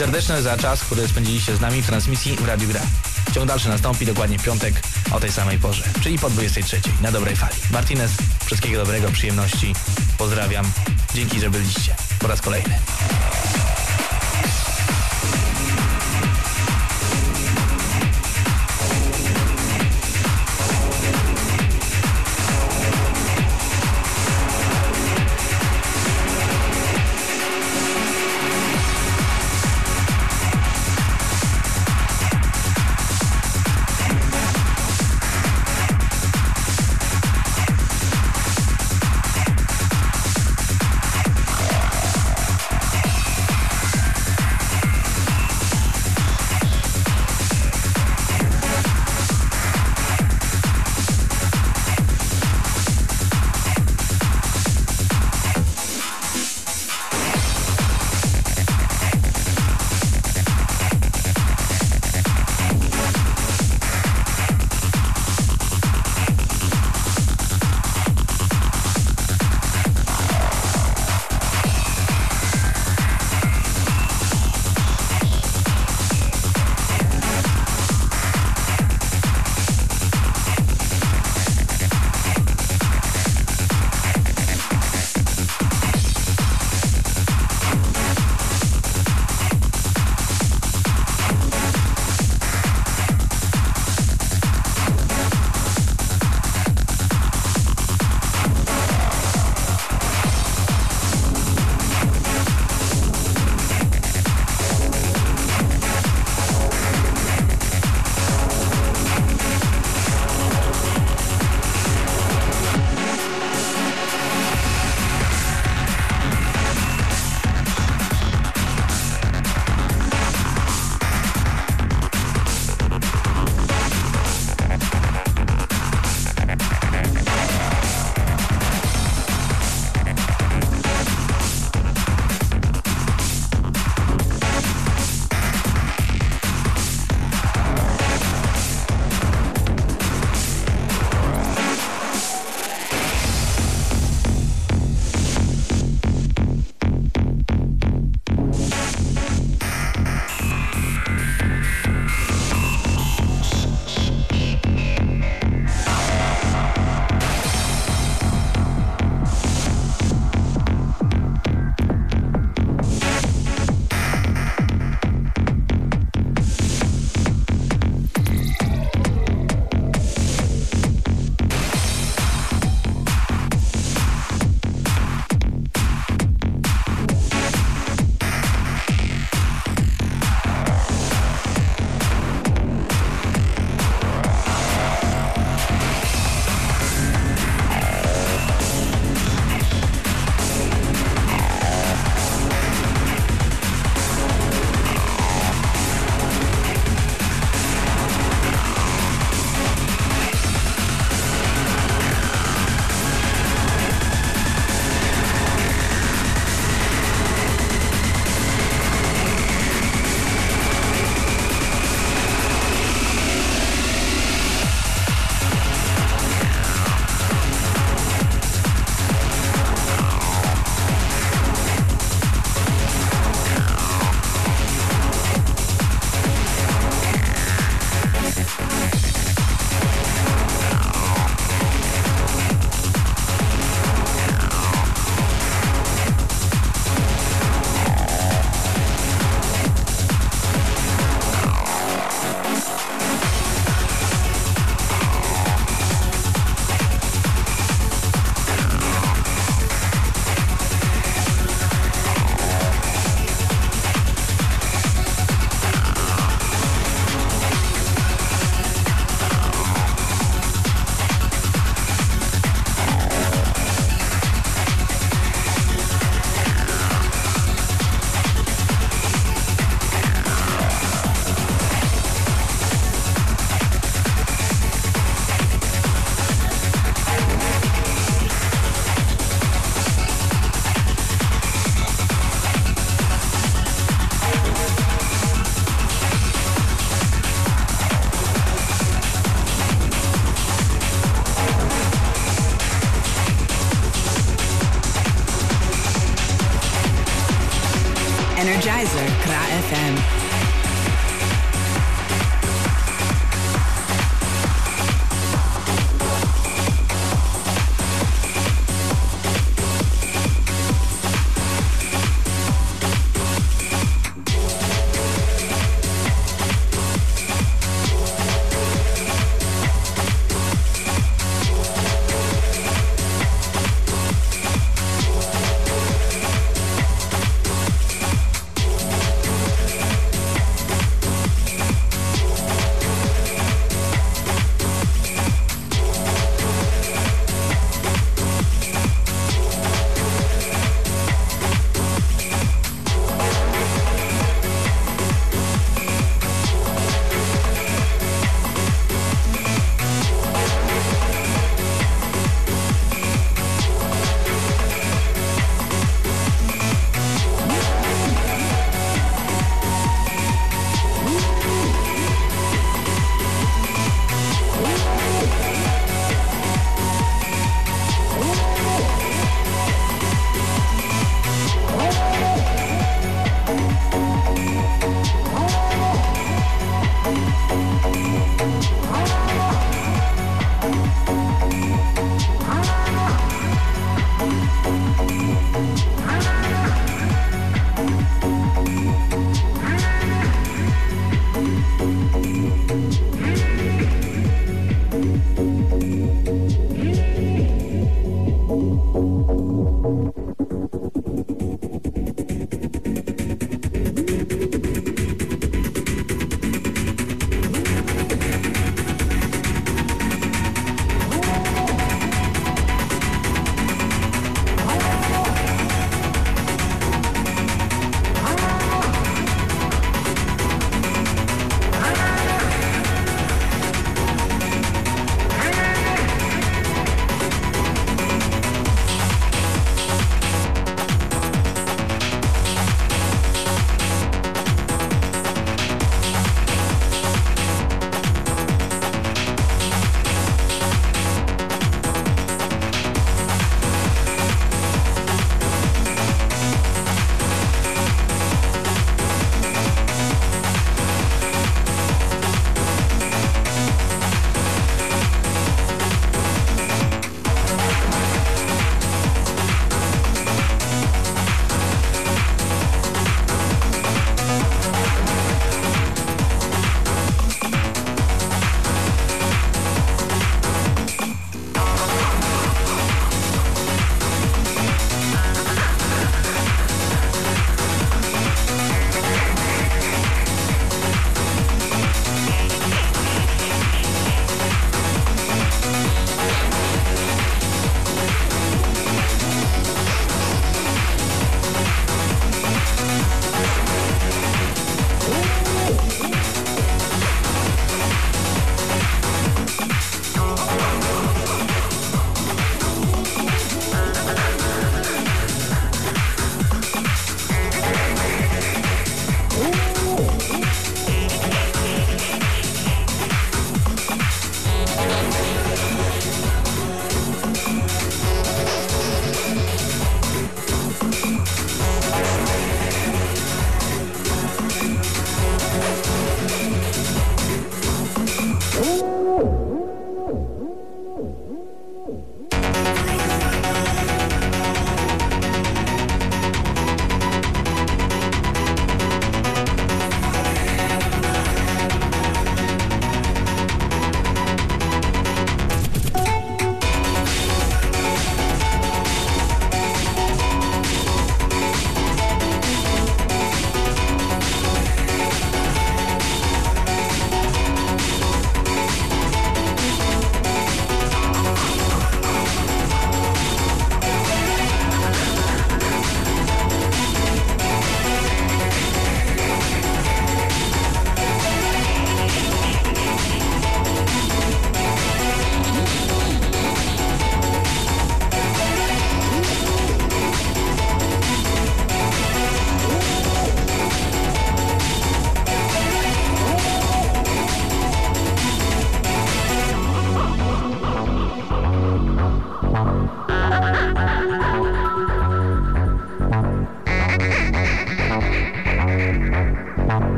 Serdeczne za czas, który spędziliście z nami w transmisji w Radiu Gra. Ciąg dalszy nastąpi dokładnie w piątek o tej samej porze, czyli po 23 na dobrej fali. Martinez, wszystkiego dobrego, przyjemności. Pozdrawiam. Dzięki, że byliście. Po raz kolejny.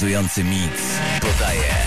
Energetyzujący mix podaje